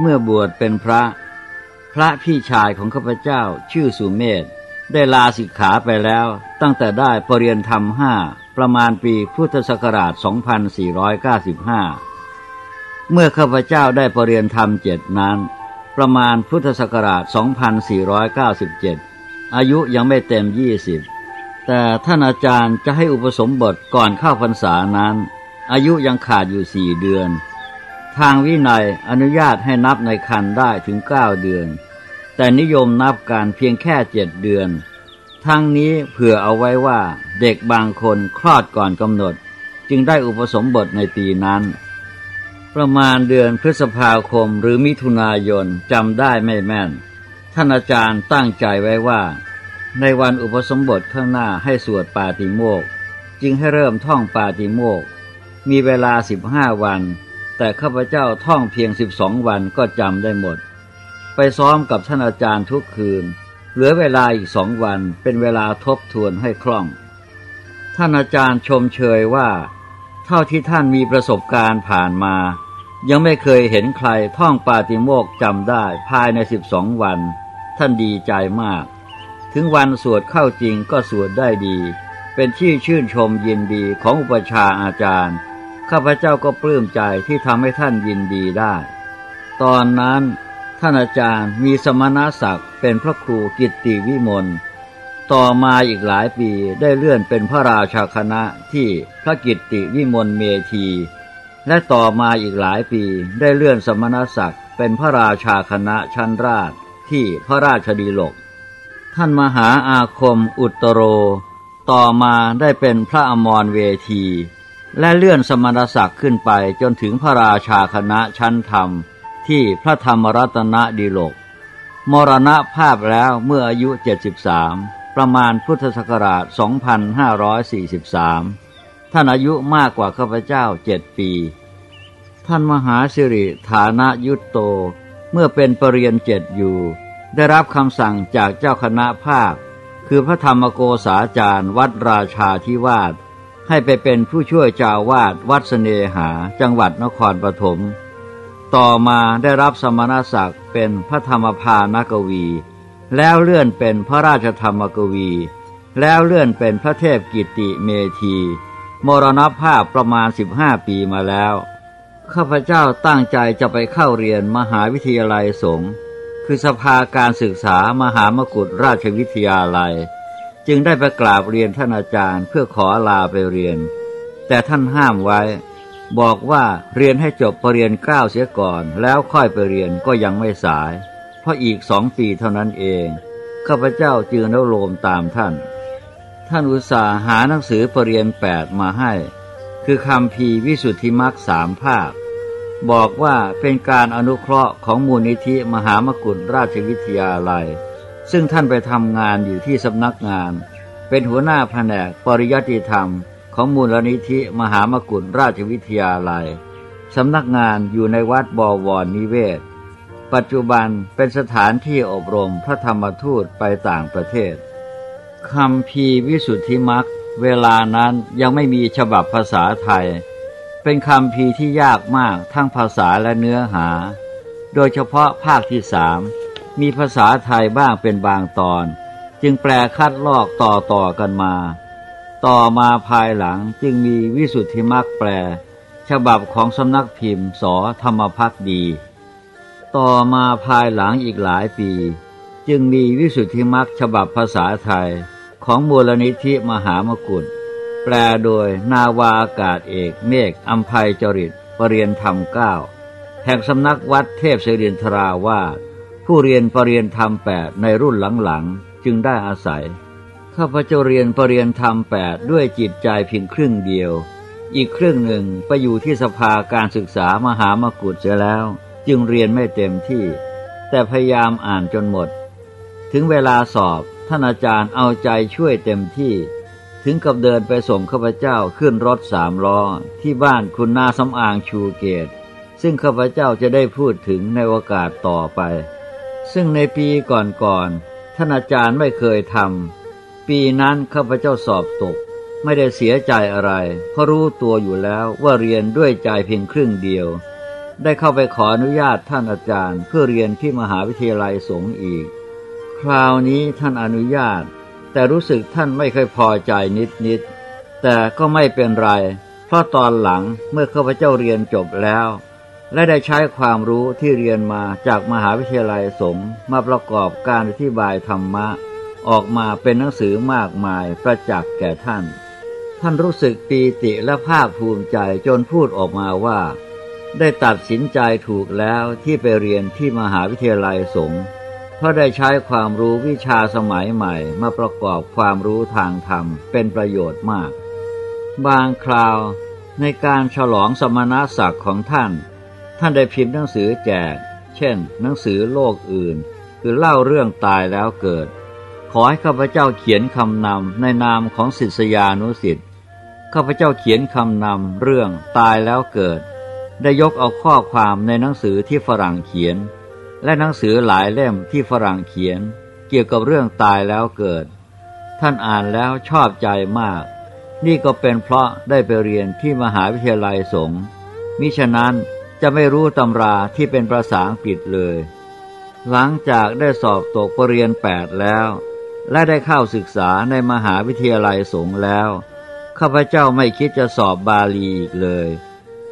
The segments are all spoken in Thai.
เมื่อบวชเป็นพระ พระพี่ชายของข้าพเจ้าชื่อสุเมธได้ลาสิกขาไปแล้วตั้งแต่ได้ปรริยนธรรมห้าประมาณปีพุทธศักราช 2495 เมื่อข้าพเจ้าได้ปรริยนธรรมเจ็ดนั้น ประมาณพุทธศักราช 2497 อายุยังไม่เต็ม 20 แต่ท่านอาจารย์จะให้อุปสมบทก่อนเข้าพรรษานั้น อายุยังขาดอยู่สี่เดือน ทางวินัยอนุญาตให้นับในคันได้ถึงเก้าเดือน แต่นิยมนับการเพียงแค่เจ็ดเดือน ทั้งนี้เผื่อเอาไว้ว่าเด็กบางคนคลอดก่อนกำหนด จึงได้อุปสมบทในปีนั้น ประมาณเดือนพฤษภาคมหรือมิถุนายนจำได้ไม่แม่น ท่านอาจารย์ตั้งใจไว้ว่า ในวันอุปสมบทข้างหน้าให้สวดปาติโมกจึงให้เริ่มท่องปาติโมกมีเวลาสิบห้าวัน แต่ข้าพเจ้าท่องเพียงสิบสองวันก็จำได้หมด ไปซ้อมกับท่านอาจารย์ทุกคืน เหลือเวลาอีกสองวันเป็นเวลาทบทวนให้คล่อง ท่านอาจารย์ชมเชยว่า เท่าที่ท่านมีประสบการณ์ผ่านมา ยังไม่เคยเห็นใครท่องปาติโมกจำได้ภายในสิบสองวัน ท่านดีใจมาก ถึงวันสวดเข้าจริงก็สวดได้ดี เป็นที่ชื่นชมยินดีของอุปชาอาจารย์ ข้าพเจ้าก็ปลื้มใจที่ทำให้ท่านยินดีได้ ตอนนั้นท่านอาจารย์มีสมณศักดิ์เป็นพระครูกิตติวิมล ต่อมาอีกหลายปีได้เลื่อนเป็นพระราชาคณะที่พระกิตติวิมลเมธี และต่อมาอีกหลายปีได้เลื่อนสมณศักดิ์เป็นพระราชาคณะชั้นราชที่พระราชดีลก ท่านมหาอาคมอุตโร ต่อมาได้เป็นพระอมรเวที และเลื่อนสมณศักดิ์ขึ้นไปจนถึงพระราชาคณะชั้นธรรมที่พระธรรมรัตนดีโลก มรณภาพแล้วเมื่ออายุ 73 ประมาณพุทธศักราช 2543 ท่านอายุมากกว่าข้าพเจ้าเจ็ดปี ท่านมหาสิริฐานะยุตโต เมื่อเป็นปรริญญเจ็ดอยู่ ได้รับคำสั่งจากเจ้าคณะภาค คือพระธรรมโกษาจารย์วัดราชาธิวาส ให้ไปเป็นผู้ช่วยเจ้าวาดวัดเสนหาจังหวัดนครปฐม ต่อมาได้รับสมณศักดิ์เป็นพระธรรมพานกวี แล้วเลื่อนเป็นพระราชธรรมกวี แล้วเลื่อนเป็นพระเทพกิติเมธี มรณภาพประมาณสิบห้าปีมาแล้ว ข้าพเจ้าตั้งใจจะไปเข้าเรียนมหาวิทยาลัยสงฆ์คือสภาการศึกษามหามกุฏราชวิทยาลัย จึงได้ไปกราบเรียนท่านอาจารย์เพื่อขอลาไปเรียน แต่ท่านห้ามไว้ บอกว่าเรียนให้จบปรริญญาเก้าเสียก่อน แล้วค่อยไปเรียนก็ยังไม่สาย เพราะอีกสองปีเท่านั้นเองข้าพเจ้าจึงนโลมตามท่าน ท่านอุตสาหาหนังสือปรริญญาแปดมาให้ คือคำพีวิสุทธิมรรคสามภาค บอกว่าเป็นการอนุเคราะห์ของมูลนิธิมหามกุฏราชวิทยาลัย ซึ่งท่านไปทำงานอยู่ที่สำนักงาน เป็นหัวหน้าแผนกปริยัติธรรม ของมูลนิธิมหามกุฏราชวิทยาลัยสำนักงานอยู่ในวัดบวรนิเวศ ปัจจุบันเป็นสถานที่อบรมพระธรรมทูตไปต่างประเทศคำพีวิสุทธิมักเวลานั้นยังไม่มีฉบับภาษาไทย เป็นคำพีที่ยากมากทั้งภาษาและเนื้อหา โดยเฉพาะภาคที่สาม มีภาษาไทยบ้างเป็นบางตอน จึงแปลคัดลอกต่อต่อกันมา ต่อมาภายหลังจึงมีวิสุทธิมรรคแปล ฉบับของสำนักพิมพ์สอธรรมพักดี ต่อมาภายหลังอีกหลายปี จึงมีวิสุทธิมรรคฉบับภาษาไทยของมูลนิธิมหามกุฏแปลโดยนาวาอากาศเอกเมฆอัมภัยจริตปรริยนธรรมเก้าแห่งสำนักวัดเทพเสรีนทราว่า ผู้เรียนปรริยนธรรมแปดในรุ่นหลังๆ จึงได้อาศัย ข้าพเจ้าเรียนปรริญญาธรรมแปดด้วยจิตใจเพียงครึ่งเดียว อีกครึ่งหนึ่งไปอยู่ที่สภาการศึกษามหามกุฏเสียแล้ว จึงเรียนไม่เต็มที่ แต่พยายามอ่านจนหมด ถึงเวลาสอบท่านอาจารย์เอาใจช่วยเต็มที่ ถึงกับเดินไปส่งข้าพเจ้าขึ้นรถสามล้อ ที่บ้านคุณนาสำอางชูเกต ซึ่งข้าพเจ้าจะได้พูดถึงในโอกาสต่อไป ซึ่งในปีก่อนๆท่านอาจารย์ไม่เคยทำปีนั้นข้าพเจ้าสอบตก ไม่ได้เสียใจอะไร เพราะรู้ตัวอยู่แล้วว่าเรียนด้วยใจเพียงครึ่งเดียว ได้เข้าไปขออนุญาตท่านอาจารย์ เพื่อเรียนที่มหาวิทยาลัยสงฆ์อีก คราวนี้ท่านอนุญาต แต่รู้สึกท่านไม่เคยพอใจนิดนิดแต่ก็ไม่เป็นไร เพราะตอนหลังเมื่อข้าพเจ้าเรียนจบแล้ว และได้ใช้ความรู้ที่เรียนมาจากมหาวิทยาลัยสงฆ์มาประกอบการอธิบายธรรมะ ออกมาเป็นหนังสือมากมายประจักษ์แก่ท่าน ท่านรู้สึกปีติและภาคภูมิใจจนพูดออกมาว่า ได้ตัดสินใจถูกแล้วที่ไปเรียนที่มหาวิทยาลัยสงฆ์เพราะได้ใช้ความรู้วิชาสมัยใหม่มาประกอบความรู้ทางธรรมเป็นประโยชน์มาก บางคราวในการฉลองสมณศักดิ์ของท่าน ท่านได้พิมพ์หนังสือแจก เช่น หนังสือโลกอื่น คือเล่าเรื่องตายแล้วเกิด ขอให้ข้าพเจ้าเขียนคำนำในนามของศิษยานุสิ์ข้าพเจ้าเขียนคำนำเรื่องตายแล้วเกิด ได้ยกเอาข้อความในหนังสือที่ฝรั่งเขียน และหนังสือหลายเล่มที่ฝรั่งเขียน เกี่ยวกับเรื่องตายแล้วเกิด ท่านอ่านแล้วชอบใจมาก นี่ก็เป็นเพราะได้ไปเรียนที่มหาวิทยาลัยสงฆ์มิฉะนั้น จะไม่รู้ตำราที่เป็นภาษาอังกฤษเลย หลังจากได้สอบตกปรริญญาแปดแล้ว และได้เข้าศึกษาในมหาวิทยาลัยสงฆ์แล้วข้าพเจ้าไม่คิดจะสอบบาลีอีกเลย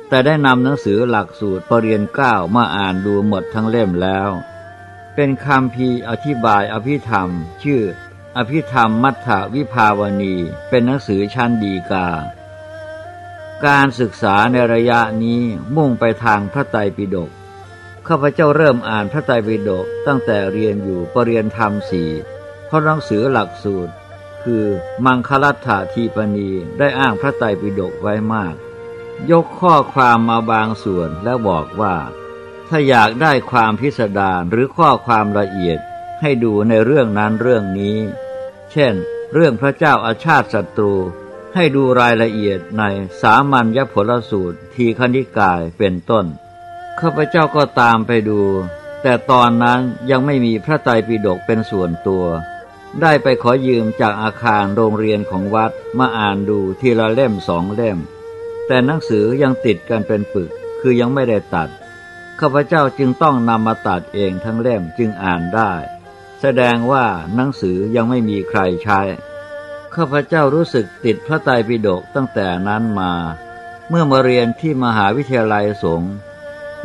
แต่ได้นำหนังสือหลักสูตรปรริญญาเก้ามาอ่านดูหมดทั้งเล่มแล้ว เป็นคำพีอธิบายอภิธรรม ชื่อ อภิธรรมมัทธวิภาวณี เป็นหนังสือชั้นดีกา การศึกษาในระยะนี้มุ่งไปทางพระไตรปิฎกข้าพเจ้าเริ่มอ่านพระไตรปิฎกตั้งแต่เรียนอยู่ปรริญญาธรรมสี่เพราะหนังสือหลักสูตร คือมังคลัตถาทีปณีได้อ้างพระไตรปิฎกไว้มาก ยกข้อความมาบางส่วนแล้วบอกว่า ถ้าอยากได้ความพิสดารหรือข้อความละเอียดให้ดูในเรื่องนั้นเรื่องนี้ เช่น เรื่องพระเจ้าอาชาติศัตรู ให้ดูรายละเอียดในสามัญญผลสูตรทีคณิกายเป็นต้น ข้าพเจ้าก็ตามไปดู แต่ตอนนั้นยังไม่มีพระไตรปิฎกเป็นส่วนตัว ได้ไปขอยืมจากอาคารโรงเรียนของวัดมาอ่านดูทีละเล่มสองเล่ม แต่หนังสือยังติดกันเป็นปึก คือยังไม่ได้ตัด ข้าพเจ้าจึงต้องนำมาตัดเองทั้งเล่มจึงอ่านได้ แสดงว่าหนังสือยังไม่มีใครใช้ ข้าพเจ้ารู้สึกติดพระไตรปิฎกตั้งแต่นั้นมา เมื่อมาเรียนที่มหาวิทยาลัยสงฆ์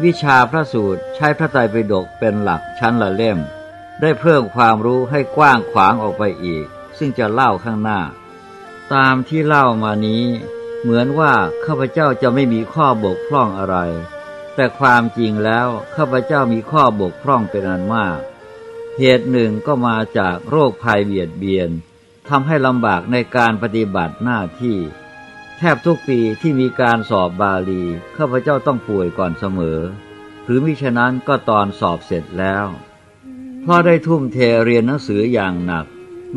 วิชาพระสูตรใช้พระไตรปิฎกเป็นหลักชั้นละเล่ม ได้เพิ่มความรู้ให้กว้างขวางออกไปอีก ซึ่งจะเล่าข้างหน้า ตามที่เล่ามานี้ เหมือนว่าข้าพเจ้าจะไม่มีข้อบกพร่องอะไร แต่ความจริงแล้วข้าพเจ้ามีข้อบกพร่องเป็นอันมาก เหตุหนึ่งก็มาจากโรคภัยเบียดเบียน ทำให้ลำบากในการปฏิบัติหน้าที่ แทบทุกปีที่มีการสอบบาลีข้าพเจ้าต้องป่วยก่อนเสมอ หรือมิฉะนั้นก็ตอนสอบเสร็จแล้ว เพราะได้ทุ่มเทเรียนหนังสืออย่างหนัก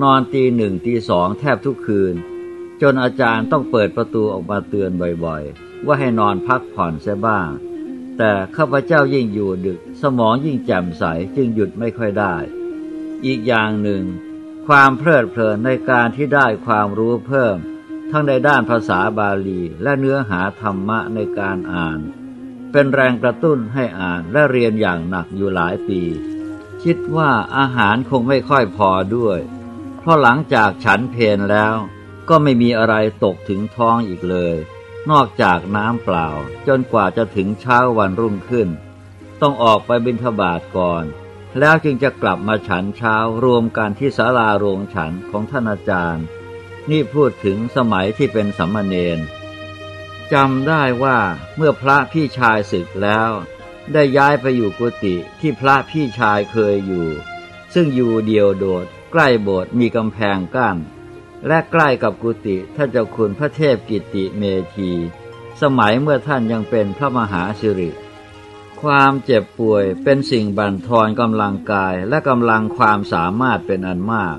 นอนตีหนึ่งตีสองแทบทุกคืน จนอาจารย์ต้องเปิดประตูออกมาเตือนบ่อยๆ ว่าให้นอนพักผ่อนเสียบ้าง แต่ข้าพเจ้ายิ่งอยู่ดึก สมองยิ่งแจ่มใสจึงหยุดไม่ค่อยได้ อีกอย่างหนึ่ง ความเพลิดเพลินในการที่ได้ความรู้เพิ่ม ทั้งในด้านภาษาบาลีและเนื้อหาธรรมะในการอ่าน เป็นแรงกระตุ้นให้อ่านและเรียนอย่างหนักอยู่หลายปี คิดว่าอาหารคงไม่ค่อยพอด้วย เพราะหลังจากฉันเพนแล้วก็ไม่มีอะไรตกถึงท้องอีกเลย นอกจากน้ำเปล่า จนกว่าจะถึงเช้าวันรุ่งขึ้น ต้องออกไปบิณฑบาตก่อน แล้วจึงจะกลับมาฉันเช้ารวมกันที่ศาลาโรงฉันของท่านอาจารย์ นี่พูดถึงสมัยที่เป็นสัมมาเนนจำได้ว่าเมื่อพระพี่ชายศึกแล้ว ได้ย้ายไปอยู่กุฏิที่พระพี่ชายเคยอยู่ ซึ่งอยู่เดียวโดด ใกล้โบสถ์มีกำแพงกั้น และใกล้กับกุฏิท่านเจ้าคุณพระเทพกิติเมธี สมัยเมื่อท่านยังเป็นพระมหาสิริ ความเจ็บป่วยเป็นสิ่งบั่นทอนกำลังกายและกำลังความสามารถเป็นอันมาก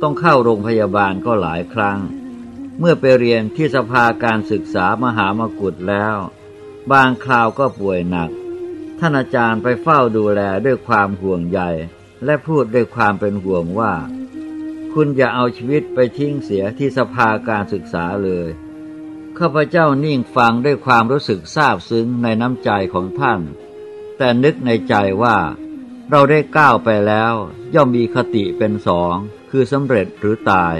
ต้องเข้าโรงพยาบาลก็หลายครั้ง เมื่อไปเรียนที่สภาการศึกษามหามกุฏแล้ว บางคราวก็ป่วยหนัก ท่านอาจารย์ไปเฝ้าดูแลด้วยความห่วงใยและพูดด้วยความเป็นห่วงว่า คุณอย่าเอาชีวิตไปทิ้งเสียที่สภาการศึกษาเลยข้าพเจ้านิ่งฟังด้วยความรู้สึกซาบซึ้งในน้ำใจของท่าน แต่นึกในใจว่า เราได้ก้าวไปแล้ว ย่อมมีคติเป็นสอง คือสำเร็จหรือตาย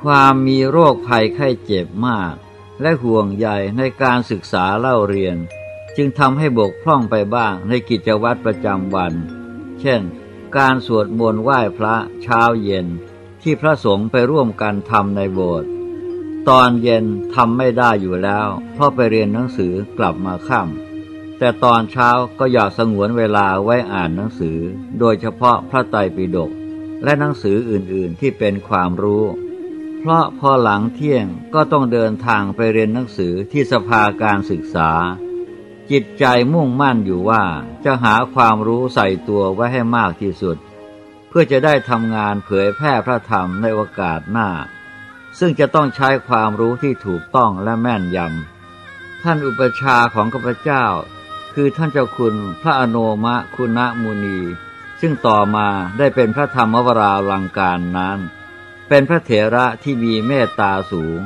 ความมีโรคภัยไข้เจ็บมาก และห่วงใยในการศึกษาเล่าเรียน จึงทำให้บกพร่องไปบ้างในกิจวัตรประจำวัน เช่น การสวดมนต์ไหว้พระเช้าเย็น ที่พระสงฆ์ไปร่วมกันทำในโบสถ์ตอนเย็นทำไม่ได้อยู่แล้ว เพราะไปเรียนหนังสือกลับมาค่ำ แต่ตอนเช้าก็อยากสงวนเวลาไว้อ่านหนังสือ โดยเฉพาะพระไตรปิฎกและหนังสืออื่นๆที่เป็นความรู้ เพราะพอหลังเที่ยงก็ต้องเดินทางไปเรียนหนังสือที่สภาการศึกษา จิตใจมุ่งมั่นอยู่ว่าจะหาความรู้ใส่ตัวไว้ให้มากที่สุด เพื่อจะได้ทำงานเผยแพร่พระธรรมในโอกาสหน้า ซึ่งจะต้องใช้ความรู้ที่ถูกต้องและแม่นยำท่านอุปชาของข้าพเจ้า คือท่านเจ้าคุณพระอโนมะคุณมุนี ซึ่งต่อมาได้เป็นพระธรรมวราลังการนั้น เป็นพระเถระที่มีเมตตาสูง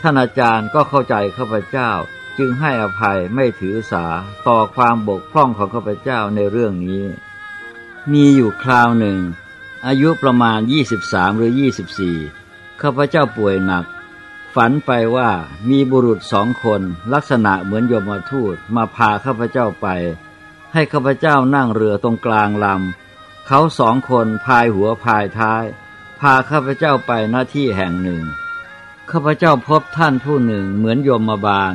ท่านอาจารย์ก็เข้าใจข้าพเจ้าจึงให้อภัยไม่ถือสาต่อความบกพร่องของข้าพเจ้าในเรื่องนี้ มีอยู่คราวหนึ่ง อายุประมาณ 23 หรือ 24 ข้าพเจ้าป่วยหนัก ฝันไปว่ามีบุรุษสองคนลักษณะเหมือนยมทูตมาพาข้าพเจ้าไป ให้ข้าพเจ้านั่งเรือตรงกลางลำเขาสองคนพายหัวพายท้าย พาข้าพเจ้าไปหน้าที่แห่งหนึ่งข้าพเจ้าพบท่านผู้หนึ่งเหมือนโยมบาล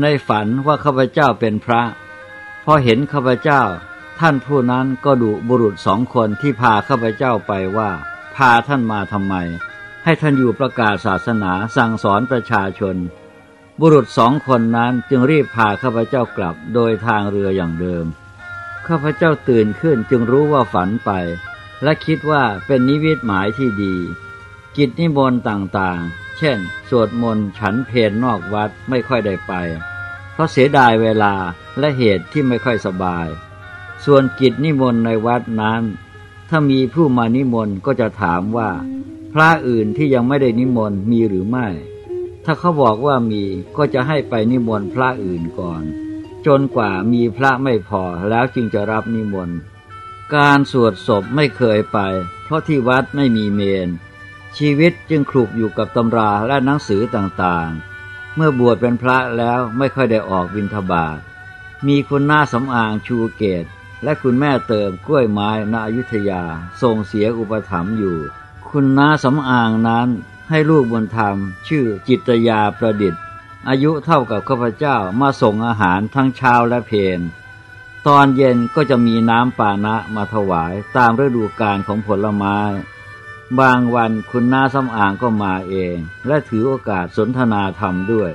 ในฝันว่าข้าพเจ้าเป็นพระพอเห็นข้าพเจ้า ท่านผู้นั้นก็ดุบุรุษสองคนที่พาข้าพเจ้าไปว่า พาท่านมาทำไม ให้ท่านอยู่ประกาศศาสนาสั่งสอนประชาชน บุรุษสองคนนั้นจึงรีบพาข้าพเจ้ากลับโดยทางเรืออย่างเดิม ข้าพเจ้าตื่นขึ้นจึงรู้ว่าฝันไป และคิดว่าเป็นนิวิตหมายที่ดี กิจนิมนต์ต่างๆ เช่น สวดมนต์ฉันเพลนอกวัดไม่ค่อยได้ไป เพราะเสียดายเวลาและเหตุที่ไม่ค่อยสบาย ส่วนกิจนิมนต์ในวัดนั้น ถ้ามีผู้มานิมนต์ก็จะถามว่า พระอื่นที่ยังไม่ได้นิมนต์มีหรือไม่ ถ้าเขาบอกว่ามีก็จะให้ไปนิมนต์พระอื่นก่อน จนกว่ามีพระไม่พอแล้วจึงจะรับนิมนต์ การสวดศพไม่เคยไป เพราะที่วัดไม่มีเมน ชีวิตจึงคลุกอยู่กับตำราและหนังสือต่างๆ เมื่อบวชเป็นพระแล้วไม่ค่อยได้ออกบิณฑบาต มีคุณหน้าสำอางชูเกตและคุณแม่เติมกล้วยไม้นายุทยาทรงเสียอุปถัมภ์อยู่ คุณน้าสำอางนั้นให้ลูกบุญธรรม ชื่อจิตยาประดิษฐ์ อายุเท่ากับข้าพเจ้ามาส่งอาหารทั้งเช้าและเพนตอนเย็นก็จะมีน้ำปานะมาถวายตามฤดูกาลของผลไม้ บางวันคุณน้าสำอางก็มาเอง และถือโอกาสสนทนาธรรมด้วย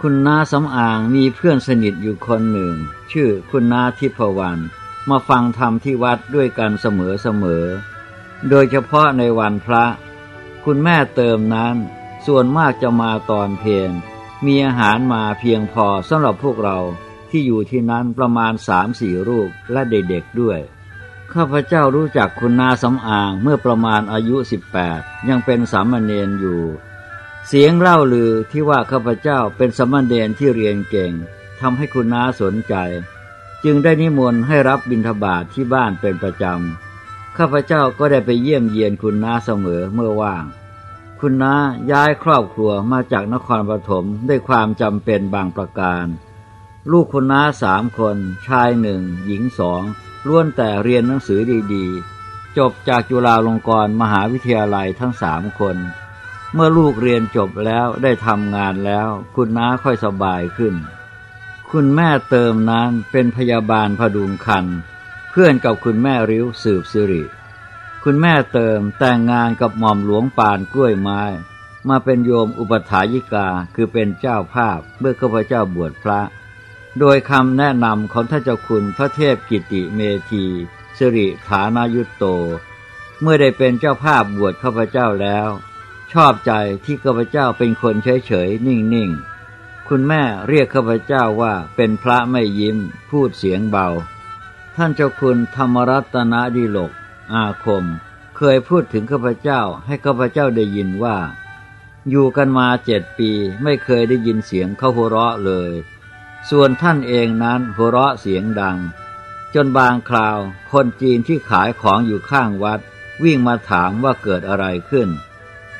คุณน้าสำอางมีเพื่อนสนิทอยู่คนหนึ่ง ชื่อคุณน้าทิพวรรณมาฟังธรรมที่วัดด้วยกันเสมอเสมอ โดยเฉพาะในวันพระ คุณแม่เติมนั้น ส่วนมากจะมาตอนเพลนมีอาหารมาเพียงพอสำหรับพวกเราที่อยู่ที่นั้นประมาณสามสี่รูปและเด็กๆด้วย ข้าพเจ้ารู้จักคุณนาสำอางเมื่อประมาณอายุ 18 ยังเป็นสามเณรอยู่ เสียงเล่าลือที่ว่าข้าพเจ้าเป็นสามเณรที่เรียนเก่งทำให้คุณนาสนใจ จึงได้นิมนต์ให้รับบิณฑบาตทที่บ้านเป็นประจำ ข้าพเจ้าก็ได้ไปเยี่ยมเยียนคุณน้าเสมอเมื่อว่าง คุณน้าย้ายครอบครัวมาจากนครปฐมด้วยความจำเป็นบางประการ ลูกคุณน้าสามคน ชายหนึ่ง หญิงสองล้วนแต่เรียนหนังสือดีๆ จบจากจุฬาลงกรณ์มหาวิทยาลัยทั้งสามคน เมื่อลูกเรียนจบแล้วได้ทำงานแล้ว คุณน้าค่อยสบายขึ้น คุณแม่เติมนั้นเป็นพยาบาลพดุงคัน เพื่อนกับคุณแม่ริ้วสืบสิริ คุณแม่เติมแต่งงานกับหม่อมหลวงปานกล้วยไม้ มาเป็นโยมอุปถายิกาคือเป็นเจ้าภาพเมื่อข้าพเจ้าบวชพระ โดยคำแนะนำของท่านเจ้าคุณพระเทพกิติเมธีสิริฐานายุตโต เมื่อได้เป็นเจ้าภาพบวชข้าพเจ้าแล้ว ชอบใจที่ข้าพเจ้าเป็นคนเฉยเฉยนิ่งๆ คุณแม่เรียกข้าพเจ้าว่าเป็นพระไม่ยิ้มพูดเสียงเบา ท่านเจ้าคุณธรรมรัตนดีโลก อาคม เคยพูดถึงข้าพเจ้าให้ข้าพเจ้าได้ยินว่า อยู่กันมาเจ็ดปีไม่เคยได้ยินเสียงเขาหัวเราะเลย ส่วนท่านเองนั้นหัวเราะเสียงดัง จนบางคราว คนจีนที่ขายของอยู่ข้างวัด วิ่งมาถามว่าเกิดอะไรขึ้น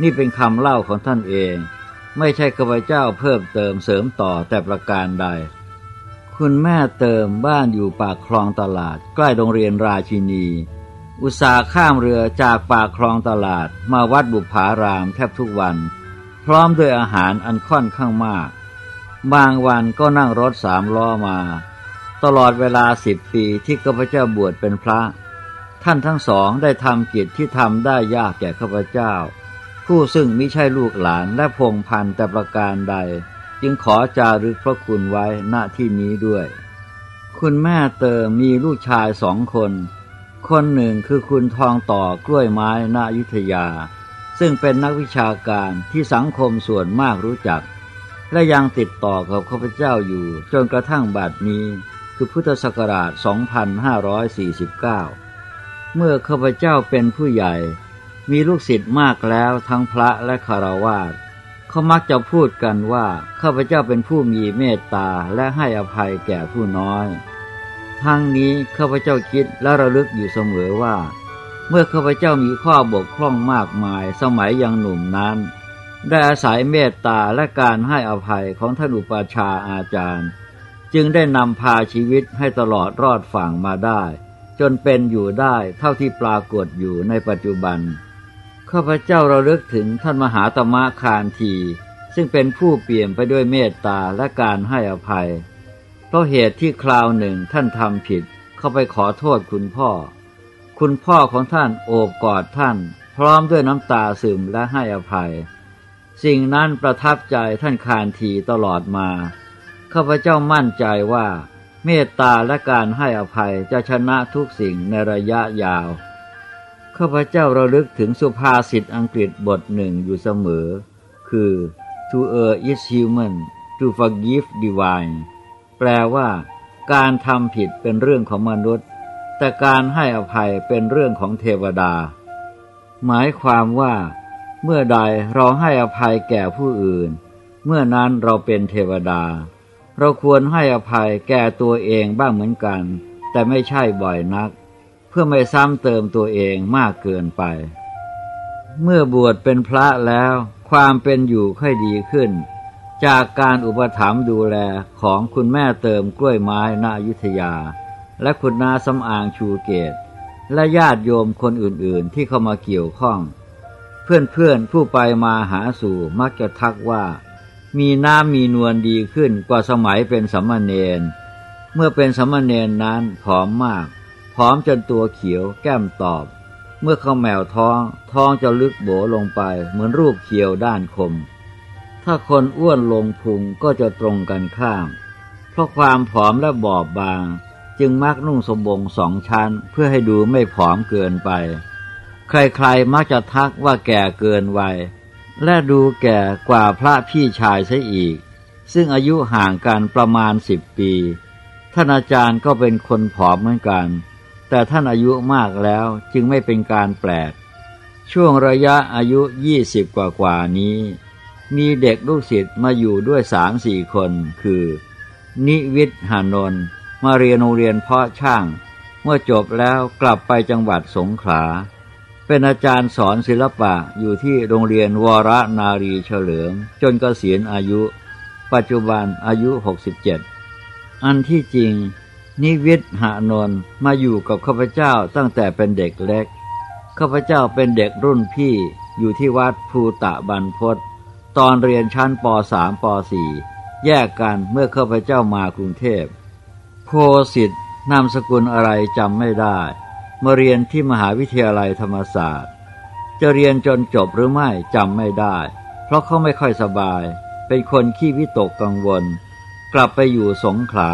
นี่เป็นคำเล่าของท่านเอง ไม่ใช่ข้าพเจ้าเพิ่มเติมเสริมต่อแต่ประการใด คุณแม่เติมบ้านอยู่ปากคลองตลาด ใกล้โรงเรียนราชินี อุตสาห์ข้ามเรือจากปากคลองตลาด มาวัดบุพารามแทบทุกวัน พร้อมด้วยอาหารอันค่อนข้างมาก บางวันก็นั่งรถสามล้อมา ตลอดเวลาสิบปีที่ข้าพเจ้าบวชเป็นพระ ท่านทั้งสองได้ทำกิจที่ทำได้ยากแก่ข้าพเจ้า ผู้ซึ่งมิใช่ลูกหลานและพงพันแต่ประการใด จึงขอจารึกพระคุณไว้ณที่นี้ด้วย คุณแม่เติมมีลูกชายสองคน คนหนึ่งคือคุณทองต่อกล้วยไม้ณอยุธยา ซึ่งเป็นนักวิชาการที่สังคมส่วนมากรู้จัก และยังติดต่อกับข้าพเจ้าอยู่ จนกระทั่งบัดนี้คือพุทธศักราช 2549 เมื่อข้าพเจ้าเป็นผู้ใหญ่ มีลูกศิษย์มากแล้วทั้งพระและคารวาส เขามักจะพูดกันว่าข้าพเจ้าเป็นผู้มีเมตตาและให้อภัยแก่ผู้น้อย ทั้งนี้ข้าพเจ้าคิดและระลึกอยู่เสมอว่า เมื่อข้าพเจ้ามีข้อบกพร่องมากมายสมัยยังหนุ่มนั้น ได้อาศัยเมตตาและการให้อภัยของท่านอุปชาอาจารย์ จึงได้นำพาชีวิตให้ตลอดรอดฝั่งมาได้ จนเป็นอยู่ได้เท่าที่ปรากฏอยู่ในปัจจุบัน ข้าพเจ้าเระลึกถึงท่านมหาตมะคานที ซึ่งเป็นผู้เปี่ยมไปด้วยเมตตาและการให้อภัย เพราะเหตุที่คราวหนึ่งท่านทำผิด เข้าไปขอโทษคุณพ่อ คุณพ่อของท่านโอบกอดท่าน พร้อมด้วยน้ำตาซึมและให้อภัย สิ่งนั้นประทับใจท่านคานทีตลอดมาข้าพเจ้ามั่นใจว่า เมตตาและการให้อภัยจะชนะทุกสิ่งในระยะยาว ข้าพเจ้าระลึกถึงสุภาษิตอังกฤษบทหนึ่งอยู่เสมอ คือ to err is human to forgive divine แปลว่า การทำผิดเป็นเรื่องของมนุษย์ แต่การให้อภัยเป็นเรื่องของเทวดา หมายความว่า เมื่อใดเราให้อภัยแก่ผู้อื่น เมื่อนั้นเราเป็นเทวดา เราควรให้อภัยแก่ตัวเองบ้างเหมือนกัน แต่ไม่ใช่บ่อยนัก เพื่อไม่ซ้ำเติมตัวเองมากเกินไป เมื่อบวชเป็นพระแล้ว ความเป็นอยู่ค่อยดีขึ้น จากการอุปถัมภ์ดูแลของคุณแม่เติมกล้วยไม้นายุธยา และคุณนาสำอางชูเกต และญาติโยมคนอื่นๆ ที่เข้ามาเกี่ยวข้อง เพื่อนๆผู้ไปมาหาสู่มักจะทักว่า มีน้ำมีนวลดีขึ้นกว่าสมัยเป็นสัมมาเนนเมื่อเป็นสัมมาเนนนั้นผอมมาก อมจนตัวเขียว แก้มตอบ เมื่อเข้าแมวท้อง ท้องจะลึกโบลงไปเหมือนรูปเขียวด้านคม ถ้าคนอ้วนลงพุงก็จะตรงกันข้าม เพราะความผอมและบอบบาง จึงมักนุ่งสบงสองชั้น เพื่อให้ดูไม่ผอมเกินไป ใครๆมักจะทักว่าแก่เกินวัยและดูแก่กว่าพระพี่ชายซะอีก ซึ่งอายุห่างกันประมาณสิบปี ท่านอาจารย์ก็เป็นคนผอมเหมือนกัน แต่ท่านอายุมากแล้วจึงไม่เป็นการแปลก ช่วงระยะอายุยี่สิบกว่ากว่านี้ มีเด็กลูกศิษย์มาอยู่ด้วยสามสี่คน คือ นิวิทย์หานนท์มาเรียนโรงเรียนเพาะช่าง เมื่อจบแล้วกลับไปจังหวัดสงขลา เป็นอาจารย์สอนศิลปะอยู่ที่โรงเรียนวรนารีเฉลิมจนเกษียณอายุ ปัจจุบันอายุ 67 อันที่จริง นิวิทย์หานนท์มาอยู่กับข้าพเจ้าตั้งแต่เป็นเด็กเล็ก ข้าพเจ้าเป็นเด็กรุ่นพี่อยู่ที่วัดภูตะบันพศตอนเรียนชั้นป .3 ป .4 แยกกันเมื่อข้าพเจ้ามากรุงเทพ โพสิทธ์นามสกุลอะไรจำไม่ได้ มาเรียนที่มหาวิทยาลัยธรรมศาสตร์ จะเรียนจนจบหรือไม่จำไม่ได้ เพราะเขาไม่ค่อยสบาย เป็นคนขี้วิตกกังวล กลับไปอยู่สงขลา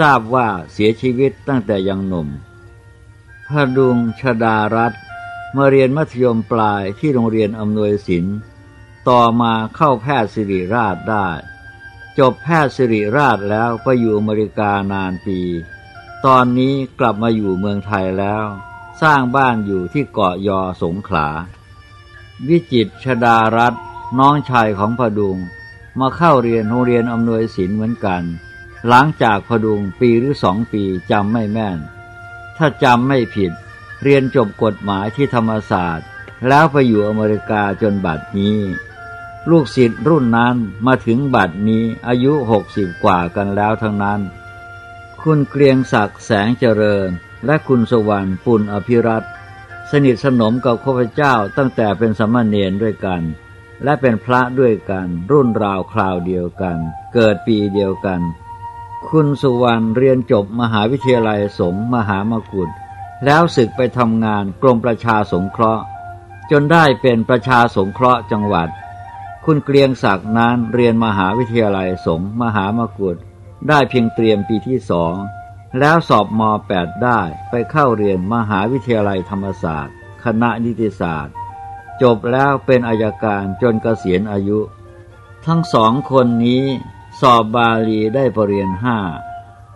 ทราบว่าเสียชีวิตตั้งแต่ยังหนุ่มพดุงชดารัตมาเรียนมัธยมปลายที่โรงเรียนอำนวยศิลป์ต่อมาเข้าแพทย์สิริราชได้ จบแพทย์สิริราชแล้วไปอยู่อเมริกานานปี ตอนนี้กลับมาอยู่เมืองไทยแล้ว สร้างบ้านอยู่ที่เกาะยอสงขลา วิจิตชดารัตน์น้องชายของพดุง มาเข้าเรียนโรงเรียนอำนวยศิลป์เหมือนกัน หลังจากพดุงปีหรือสองปีจำไม่แม่น ถ้าจำไม่ผิด เรียนจบกฎหมายที่ธรรมศาสตร์ แล้วไปอยู่อเมริกาจนบัดนี้ ลูกศิษย์รุ่นนั้นมาถึงบัดนี้อายุหกสิบกว่ากันแล้วทั้งนั้น คุณเกรียงศักดิ์แสงเจริญ และคุณสวรรค์ปุณอภิรัตสนิทสนมกับข้าพเจ้าตั้งแต่เป็นสมณเณรด้วยกัน และเป็นพระด้วยกัน รุ่นราวคราวเดียวกัน เกิดปีเดียวกัน คุณสุวรรณเรียนจบมหาวิทยาลัยสงฆ์มหามกุฏแล้วศึกไปทำงานกรมประชาสงเคราะห์ จนได้เป็นประชาสงเคราะห์จังหวัด คุณเกรียงศักดิ์นั้นเรียนมหาวิทยาลัยสงฆ์มหามกุฏได้เพียงเตรียมปีที่สอง แล้วสอบม .8 ได้ไปเข้าเรียนมหาวิทยาลัยธรรมศาสตร์ คณะนิติศาสตร์ จบแล้วเป็นอายการจนเกษียณอายุ ทั้งสองคนนี้ สอบบาลีได้ปรริญญาห้า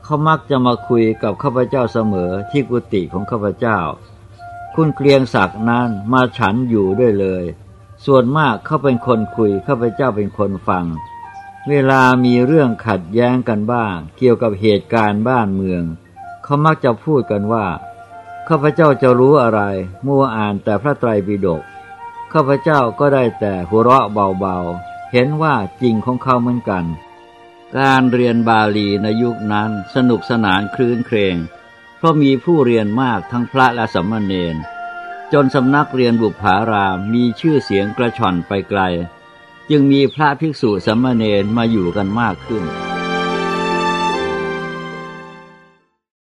เขามักจะมาคุยกับข้าพเจ้าเสมอที่กุฏิของข้าพเจ้า คุณเกรียงศักดิ์นั้นมาฉันอยู่ด้วยเลย ส่วนมากเขาเป็นคนคุยข้าพเจ้าเป็นคนฟัง เวลามีเรื่องขัดแย้งกันบ้าง เกี่ยวกับเหตุการณ์บ้านเมือง เขามักจะพูดกันว่าข้าพเจ้าจะรู้อะไร มัวอ่านแต่พระไตรปิฎกข้าพเจ้าก็ได้แต่หัวเราะเบาๆ เห็นว่าจริงของเขาเหมือนกัน การเรียนบาลีในยุคนั้นสนุกสนานคลื่นเครง เพราะมีผู้เรียนมากทั้งพระและสมณเณรจนสำนักเรียนบุพารามมีชื่อเสียงกระชอนไปไกล จึงมีพระภิกษุสมณเณรมาอยู่กันมากขึ้น